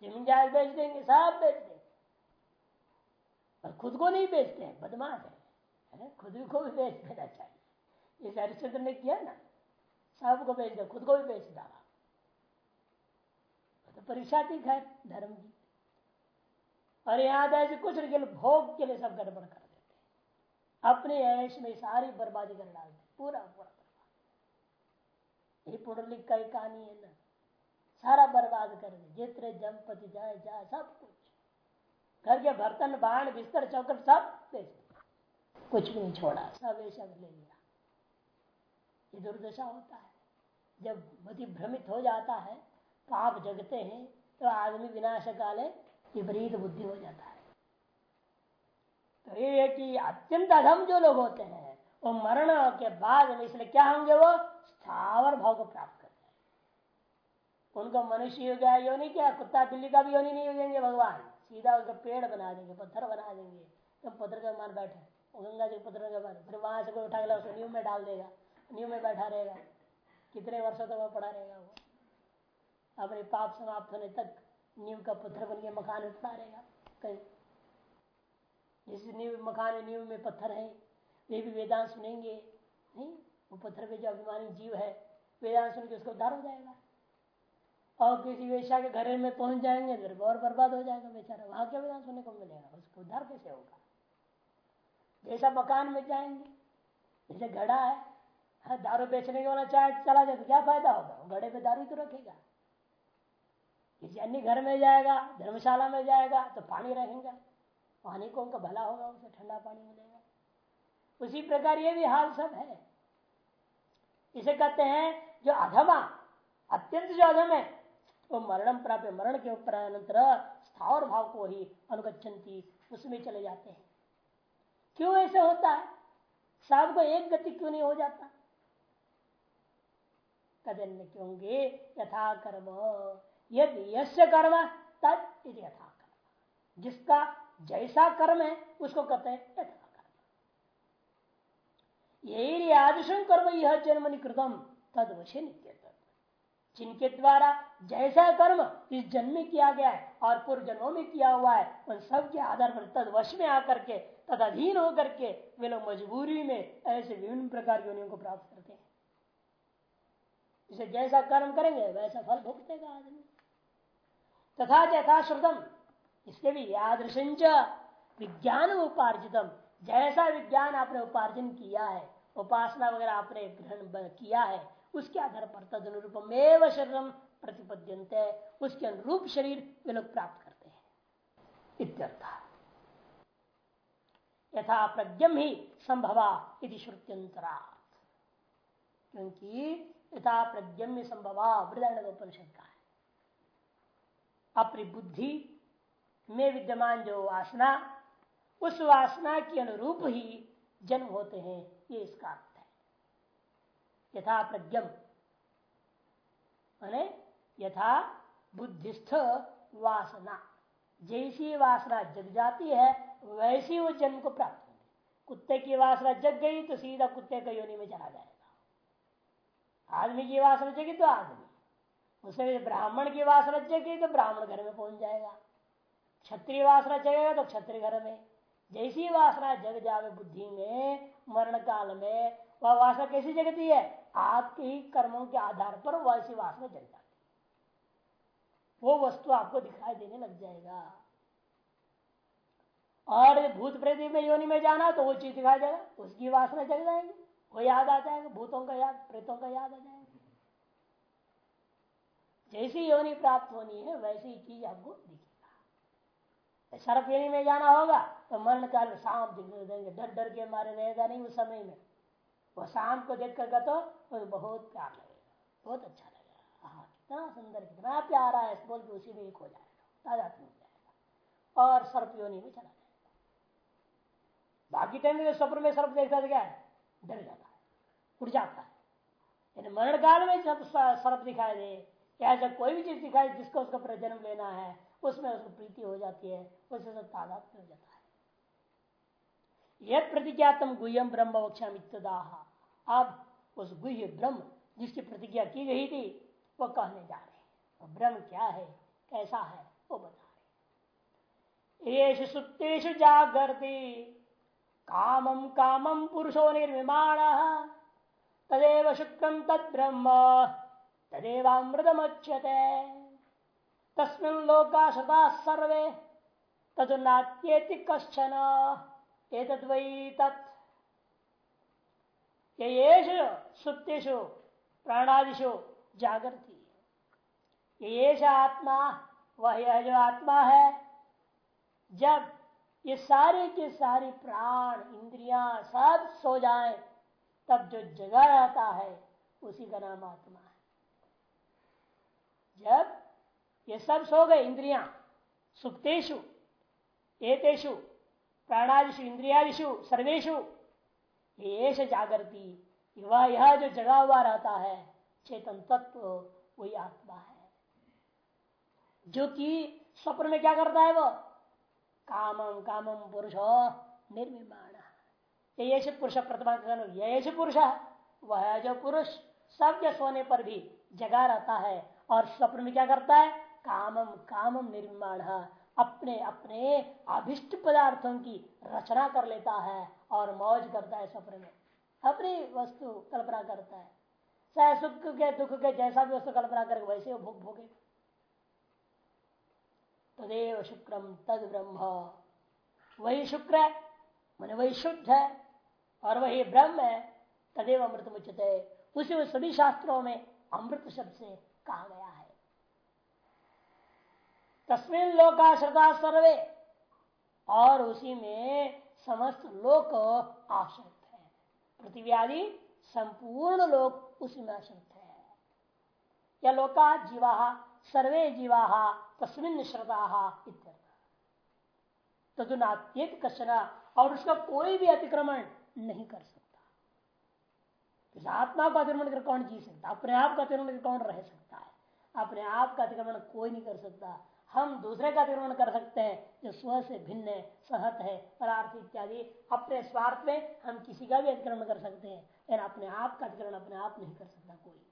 ज़मीन जायज़ बेच देंगे, सब बेच देंगे। और खुद को नहीं बेचते हैं, बदमाश है अरे खुद को भी बेच देना चाहिए। इस हरिश्चंद्र ने किया ना सबको बेच दो खुद को भी बेच डाला तो परीक्षा थी धर्म की। और यहाँ ऐसे कुछ के भोग के लिए सब गड़बड़ कर देते अपने ऐश में सारी बर्बादी कर डालते पूरा पूरा बर्बाद। पुंडलिक का कहानी है ना। सारा बर्बाद कर दे। जितने जमपति जाए जाए सब कुछ। घर के बर्तन, बाण, बिस्तर, चौकट सब बेच कुछ भी नहीं छोड़ा। सब ऐसा ले लिया। ये दुर्दशा होता है। जब मति भ्रमित हो जाता है पाप जगते हैं तो आदमी विनाश काले विपरीत बुद्धि हो जाता है। तो ये कि अत्यंत अधम जो लोग होते हैं, वो मरण के बाद, इसलिए क्या होंगे वो? स्थावर भाव को प्राप्त कर जाए उनको मनुष्य हो गया योनि क्या? कुत्ता, बिल्ली का भी योनि नहीं हो भगवान। सीधा उसका पेड़ बना देंगे, पत्थर बना देंगे। तो पत्थर का मान बैठे गंगा जी पत्थर का मान फिर वहाँ से कोई उठा के उसको न्यू में डाल देगा न्यू में बैठा रहेगा। कितने वर्षों तक तो वो पड़ा रहेगा वो? अपने पाप समाप्त होने तक नींव का पत्थर बन के मकान में रहेगा। कहीं जिस नींव मकान नींव में पत्थर है वे भी वेदांत सुनेंगे। नहीं वो पत्थर पे जो अभिमानी जीव है वेदांत सुन के उसका उद्धार हो जाएगा। और किसी वेशा के घर में पहुँच जाएँगे फिर और बर्बाद हो जाएगा बेचारा। वहाँ क्या वेदांत सुनने को मिलेगा? उसको उद्धार कैसे होगा? जैसा मकान में जाएँगे जैसे घड़ा हाँ, दारू बेचने के वाला चाय चला जाए तो क्या फ़ायदा होगा? घड़े पे दारू तो रखेगा। किसी अन्य घर में जाएगा, धर्मशाला में जाएगा तो पानी रखेगा पानी को उनका भला होगा, उसे ठंडा पानी मिलेगा। उसी प्रकार ये भी हाल सब है। इसे कहते हैं जो अधमा, अत्यंत जो अधम है, वो तो मरणम प्राप्त मरण के ऊपर स्थावर भाव को ही अनुगछंती उसमें चले जाते हैं। क्यों ऐसे होता है? सबको एक गति क्यों नहीं हो जाता? कदन क्योंकि यथा कर्म? यदि कर्म, तद यथा कर्म। जिसका जैसा कर्म है, उसको कहते हैं यथा कर्म। यही आदर्शन कर्म यह जन्म निकृतम तद वशे जिनके द्वारा जैसा कर्म इस जन्म में किया गया है और पूर्व जन्मों में किया हुआ है, उन सब के आधार पर तद वश में आकर के तद अधीन होकर के, वे लोग मजबूरी में ऐसे विभिन्न प्रकार की उन्हीं को प्राप्त करते हैं। इसे जैसा कर्म करेंगे, वैसा फल भुगतेगा आदमी। तथा यथाश्रुतम इसके भी यादृशंच विज्ञान उपार्जितम। जैसा विज्ञान आपने उपार्जन किया है, उपासना वगैरह आपने ग्रहण किया है, उसके आधार पर तद अनुरूपमेव शरीरम प्रतिपद्यंत उसके अनुरूप शरीर वे लोग प्राप्त करते हैं। इत्यर्थ यथा प्रज्ञम ही संभवा यदि श्रुत्यंतरा क्योंकि यथा प्रज्ञम संभवा वृदारण उपनिषद का अपनी बुद्धि में विद्यमान जो वासना, उस वासना के अनुरूप ही जन्म होते हैं, ये इसका अर्थ है। यथा प्रज्ञम, माने यथा बुद्धिस्थ वासना। जैसी वासना जग जाती है, वैसी वो जन्म को प्राप्त होगी कुत्ते की वासना जग गई तो सीधा कुत्ते का योनि में चला जाएगा। आदमी की वासना जगी तो आदमी। उसमें ब्राह्मण की वासना जगी तो ब्राह्मण घर में पहुँच जाएगा। क्षत्रिय वासना जगेगा तो क्षत्रिय घर में। जैसी वासना जग जावे बुद्धि में, मरण काल में, वह वासना कैसी जगती है? आपके ही कर्मों के आधार पर वैसी वासना जग जाती वो वस्तु आपको दिखाई देने लग जाएगा। और भूत प्रेत में योनि में जाना तो वो चीज़ दिखाई देगा, उसकी वासना जग जाएगी। वो याद आ जाएगा, भूतों का याद, प्रेतों का याद आ जाएगा। जैसी योनि प्राप्त होनी है, वैसी चीज़ आपको दिखेगा। सर्प योनि में जाना होगा तो मरण काल सांप दिखने देंगे, डर डर के मारे रहेगा नहीं उस समय में। वो सांप को देख कर तो बहुत प्यार लगेगा, बहुत अच्छा लगेगा। कितना सुंदर, कितना प्यारा है, बोल के उसी में एक हो जाएगा, ताज़ा हो जाएगा। और सर्प योनि में चला जाएगा। बाकी टाइम में स्वप्न में सर्प देखता है क्या है? डर जाता है उठ जाता है। मरण काल में जब सर्प दिखाई दे या ऐसा कोई भी चीज़ दिखाई जिसको उसका प्रजन्म लेना है, उसमें उसको प्रीति हो जाती है, उससे सब तादाद हो जाता है। यह प्रतिज्ञातम गुह्यम ब्रह्म वक्षा मित्रदाह अब उस गुह्य ब्रह्म जिसकी प्रतिज्ञा की गई थी, वो कहने जा रहे हैं ब्रह्म क्या है, कैसा है, वो बता रहे ये सुप्तेषु जागृति कामम कामम पुरुषो निर्मिमाण तदेव शुक्रम तद ब्रह्म तदेवामृतमच्यते। तस्मिन् लोका शता सर्वे तद नात्येति कश्चन, एतद्वै तत्। येषु सुप्तिषु प्राणादिषु जागृति ये आत्मा, वह यह जो आत्मा है, जब ये सारी के सारी प्राण, इंद्रियाँ सब सो जाए, तब जो जगा रहता है, उसी का नाम आत्मा है। जब ये सब सो गए इंद्रिया सुप्तेशु एतेषु प्राणादिशु इंद्रियादिशु सर्वेशु ये जागृति वह यह जो जगा हुआ रहता है, चेतन तत्व, वही आत्मा है। जो कि स्वप्न में क्या करता है वो? कामम कामम पुरुष निर्मिमाण ये पुरुष प्रतिमा ये पुरुष वह जो पुरुष सब के सोने पर भी जगा रहता है और स्वप्न में क्या करता है? कामम कामम निर्माण। अपने अपने अभिष्ट पदार्थों की रचना कर लेता है और मौज करता है स्वप्न में। अपनी वस्तु कल्पना करता है। चाहे सुख के, दुख के, जैसा भी वस्तु कल्पना करके वैसे वो भोग भोगे। तदेव शुक्रम तद ब्रह्म। वही शुक्र है, मैंने वही शुद्ध है, और वही ब्रह्म है, तदेव अमृत मुचते उसे सभी शास्त्रों में अमृत शब्द से कहा गया है। तस्मिन लोका श्रद्धा सर्वे, और उसी में समस्त लोक आश्रित है। पृथ्वी आदि संपूर्ण लोक उसी में आश्रित है। या लोका जीवा, सर्वे जीवा, तस्मिन श्रद्धा तदुनात्येत कचरा और उसका कोई भी अतिक्रमण नहीं कर सकता। आत्मा का अतिक्रमण कर कौन जी सकता अपने आप का अतिक्रमण कर कौन रह सकता है? अपने आप का अतिक्रमण कोई नहीं कर सकता। हम दूसरे का अतिक्रमण कर सकते हैं जो स्व से भिन्न है, सहत है, परार्थ इत्यादि। अपने स्वार्थ में हम किसी का भी अतिक्रमण कर सकते हैं, लेकिन अपने आप का अतिक्रमण अपने आप नहीं कर सकता कोई।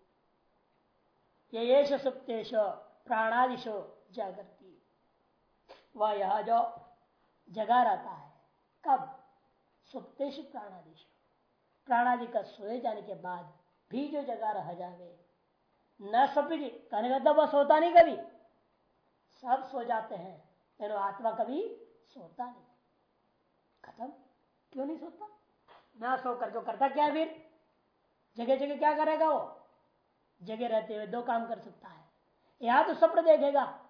ये सुप्तेश प्राणादिशो जागृति वह यह जो जगा रहता है, कब? सुप्तेश प्राणादिश प्राणादि का सोए जाने के बाद भी जो जगह रह जावे। न सपी कहने का मतलब वह सोता नहीं कभी। सब सो जाते हैं, लेकिन आत्मा कभी सोता नहीं। खत्म। क्यों नहीं सोता? ना सोकर जो करता क्या फिर? जगह जगह क्या करेगा वो? जगह रहते हुए दो काम कर सकता है। या तो स्वप्न देखेगा।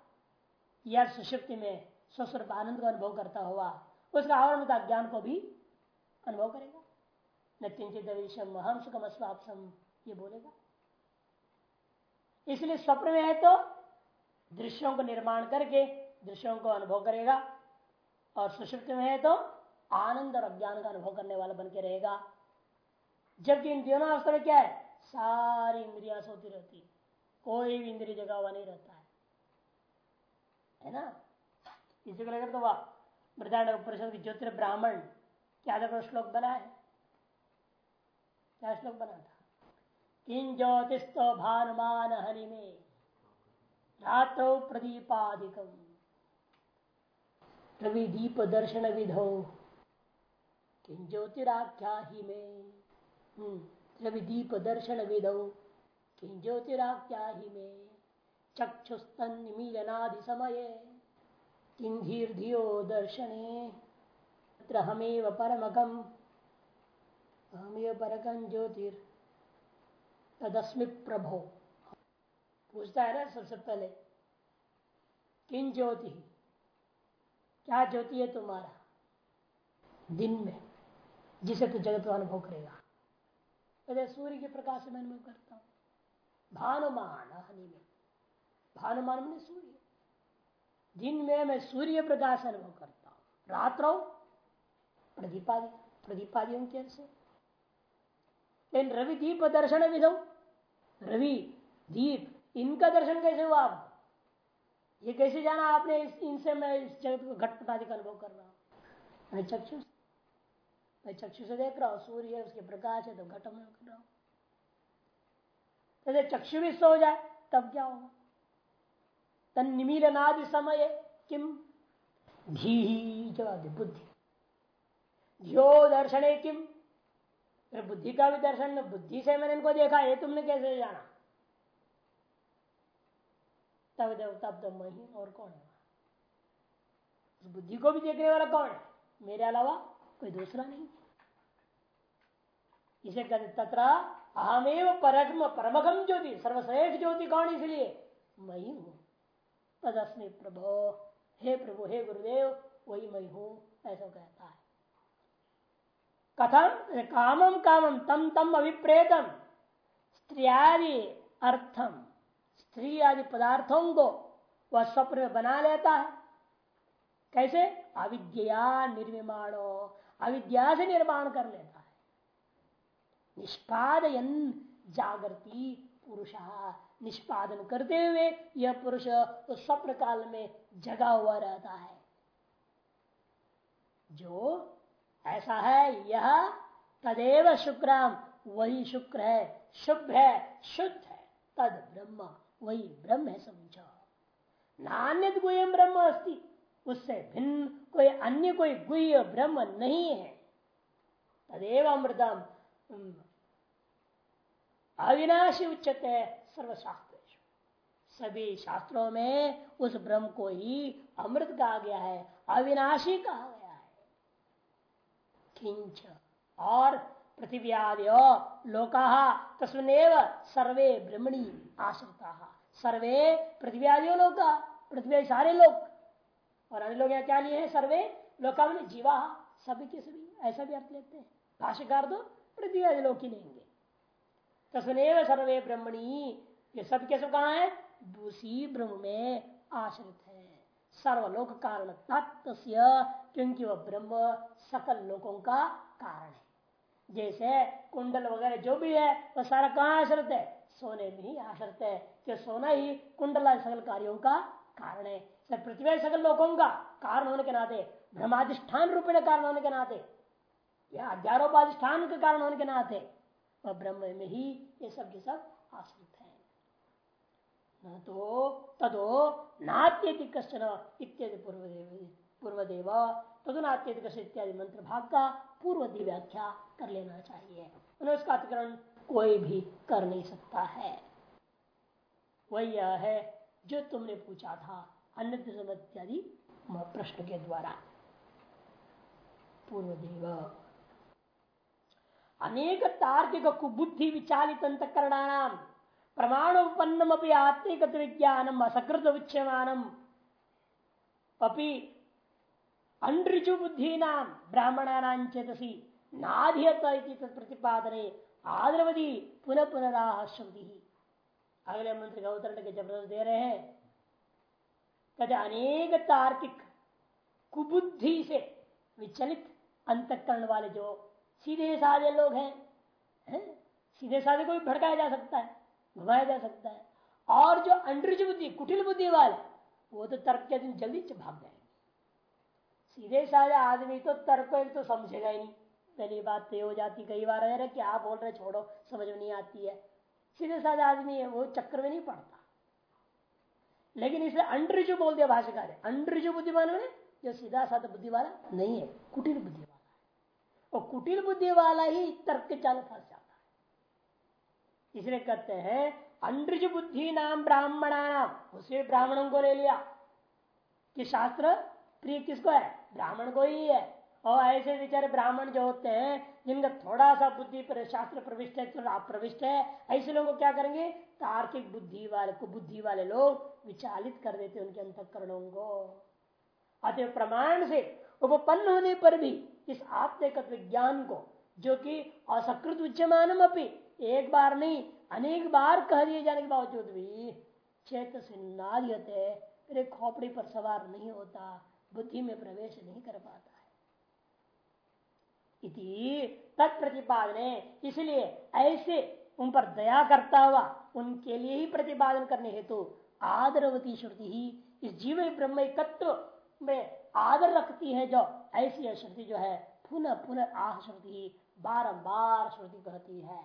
या सुषुप्ति में स्वस्वरूप आनंद का अनुभव करता हुआ, उसका आवरण ज्ञान को भी अनुभव करेगा। न किंचित विषम सुखम अस्वापसम ये बोलेगा। इसलिए स्वप्न में है तो दृश्यों को निर्माण करके, दृश्यों को अनुभव करेगा, और सुषुप्त में है तो आनंद और अज्ञान का अनुभव करने वाला बन के रहेगा। जबकि इन दोनों अवस्था में क्या है? सारी इंद्रिया सोती रहती है। कोई भी इंद्रिय जगह हुआ नहीं रहता है। है ना? इसी को लेकर तो वह मृदान परिषद की ज्योतिर ब्राह्मण, क्या श्लोक बना है? क्या श्लोक बना था। किन ज्योतिस्तो भानुमान हरि में रात्रो प्रदीपाधिकम रवि दीप दर्शन विधो किन ज्योतिराख्या ही में हम्म, रवि दीप दर्शन विधो किन ज्योतिराख्या ही में चक्षुस्तन मिलनादि समय किन धीर धियो दर्शने हमेव परमकम हमेव परकं ज्योतिर। तदस्मि प्रभो पूछता है ना सबसे पहले, किन ज्योति? क्या ज्योति है तुम्हारा? दिन में, जिसे तू जगत अनुभव करेगा। कहते सूर्य के प्रकाश में अनुभव करता हूँ। भानुमान हनी में। भानुमान में सूर्य। दिन में मैं सूर्य प्रकाश अनुभव करता हूँ। रात्रो प्रदीपादि, प्रदीपादियों के से लेकिन रवि दीप दर्शन विधो। रवि दीप, इनका दर्शन कैसे हुआ आप? ये कैसे जाना आपने इनसे मैं इस जगत को घटपटादि का अनुभव कर रहा हूँ? चक्षु मैं चक्षु से देख रहा हूँ, सूर्य है, उसके प्रकाश है तो घट में कर रहा हूँ। चक्षु भी सो जाए, तब क्या होगा? तन निमीलनादि समय किम? धी जवाब बुद्धि। ध्यो दर्शन किम? बुद्धि का भी दर्शन बुद्धि से मैंने इनको देखा, ये तुमने कैसे जाना? तब देव तब तो मैं ही और कौन है? बुद्धि को भी देखने वाला कौन है? मेरे अलावा कोई दूसरा नहीं इसे कहते तथा अहमेव परम परमगम ज्योति, सर्वश्रेष्ठ ज्योति कौन इसलिए मैं ही हूँ। तदस्मी प्रभो, हे प्रभु, हे गुरुदेव, वही मैं हूँ, ऐसा कहता है। कथम कामम कामम तम तम अभिप्रेतम स्त्रियादि अर्थम स्त्री आदि पदार्थों को वह स्वप्न में बना लेता है। कैसे? अविद्या निर्विमाणो, अविद्या से निर्माण कर लेता है। निष्पादयन जागृति पुरुष, निष्पादन करते हुए यह पुरुष उस स्वप्न काल में जगा हुआ रहता है। जो ऐसा है, यह तदेव शुक्रम, वही शुक्र है, शुभ है, शुद्ध है, तद ब्रह्म, वही ब्रह्म है समझो नान्य गुह्य ब्रह्म अस्ति, उससे भिन्न कोई अन्य कोई गुह्य ब्रह्म नहीं है। तदेव अमृतम अविनाशी उच्चते सर्वशास्त्र सभी शास्त्रों में उस ब्रह्म को ही अमृत कहा गया है, अविनाशी कहा किंच और पृथिव्यादयो लोका तस्वनेव सर्वे ब्रह्मणी आश्रिता। सर्वे पृथ्व्यादियो लोग पृथ्वी सारे लोग और अन्य लोग क्या लिए हैं? सर्वे लोका मैंने जीवा। सभी के सभी ऐसा भी अर्थ लेते हैं। भाष्यकार तो पृथ्वी आदि लोग ही लेंगे। तस्वनेव सर्वे ब्रह्मणी, ये सब के सब कहा है? उसी ब्रह्म में आश्रित है। सर्वलोक कारण तत्व क्योंकि वह ब्रह्म सकल लोकों का कारण है। जैसे कुंडल वगैरह जो भी है, वह सारा कहाँ आश्रित है? सोने में ही आश्रित है। कि सोना ही कुंडल सकल कार्यों का कारण है। पृथ्वी सकल लोगों का कारण होने के नाते, ब्रह्माधिष्ठान रूप में कारण होने के नाते, या अध्यारोपाधिष्ठान के कारण होने के नाते, वह ब्रह्म में ही ये सब के सब आश्रित है। न तो तदो नात्यति कश्चन इत्यादि पूर्वदेव। तदुनात्यति कश्चन इत्यादि मंत्र भाग का पूर्व व्याख्या कर लेना चाहिए। उसका अतिकरण कोई भी कर नहीं सकता है। वही यह है जो तुमने पूछा था अन्य इत्यादि प्रश्न के द्वारा। पूर्वदेव, अनेक तार्किक कुबुद्धि विचालित प्रमाण उपन्नम आत्मिक विज्ञानम असकृत उच्यमानम अपि अंड्रिजु बुद्धि नाम ब्राह्मणानाम चेतसी नाधियत प्रतिपादने आद्रवदी पुनः पुनराह श्रुति अगले मंत्र का उत्तर के ज़बरदस्त दे रहे हैं कहते अनेक तार्किक कुबुद्धि से विचलित अंतकरण वाले जो सीधे साधे लोग हैं, है? सीधे साधे को भी भड़काया जा सकता है, घुमाया जा सकता है। और जो अंड्रिज बुद्धि कुटिल बुद्धि वाले, वो तो तर्क के दिन जल्दी भाग जाएँगे। सीधे साधे आदमी तो तर्क तो समझेगा ही नहीं। पहली बात तो हो जाती, कई बार अरे क्या बोल रहे, छोड़ो, समझ में नहीं आती है। सीधे साधे आदमी है, वो चक्कर में नहीं पड़ता। लेकिन इसे अंड्रिज बोल दिया भाषाकार अंड्रिज बुद्धिमान ने जो सीधा साधा बुद्धि वाला नहीं है, कुटिल बुद्धि वाला है। और कुटिल बुद्धि वाला ही तर्क के चाल फंस जाता है। इसलिए कहते हैं, अंड्रिज बुद्धि नाम ब्राह्मणा नाम उसे ब्राह्मणों को ले लिया। कि शास्त्र प्रिय किसको है? ब्राह्मण को ही है। और ऐसे विचार ब्राह्मण जो होते हैं, जिनका थोड़ा सा बुद्धि पर शास्त्र प्रविष्ट है थोड़ा प्रविष्ट है, ऐसे लोगों को क्या करेंगे? तार्किक बुद्धि वाले को, बुद्धि वाले लोग विचालित कर देते उनके अंतकरणों को। अतः प्रमाण से उपपन्न होने पर भी इस आत्मिक विज्ञान को, जो कि असकृत उच्चमानम अपनी एक बार नहीं, अनेक बार कह दिए जाने के बावजूद भी क्षेत्र से नारियते खोपड़ी पर सवार नहीं होता। बुद्धि में प्रवेश नहीं कर पाता है। तत्प्रतिपादन, इसलिए ऐसे उन पर दया करता हुआ उनके लिए ही प्रतिपादन करने हेतु आदरवती श्रुति ही इस जीव ब्रह्म तत्व में आदर रखती है जो ऐसी श्रुति जो है पुनः पुनः आह श्रुति बारंबार श्रुति कहती है।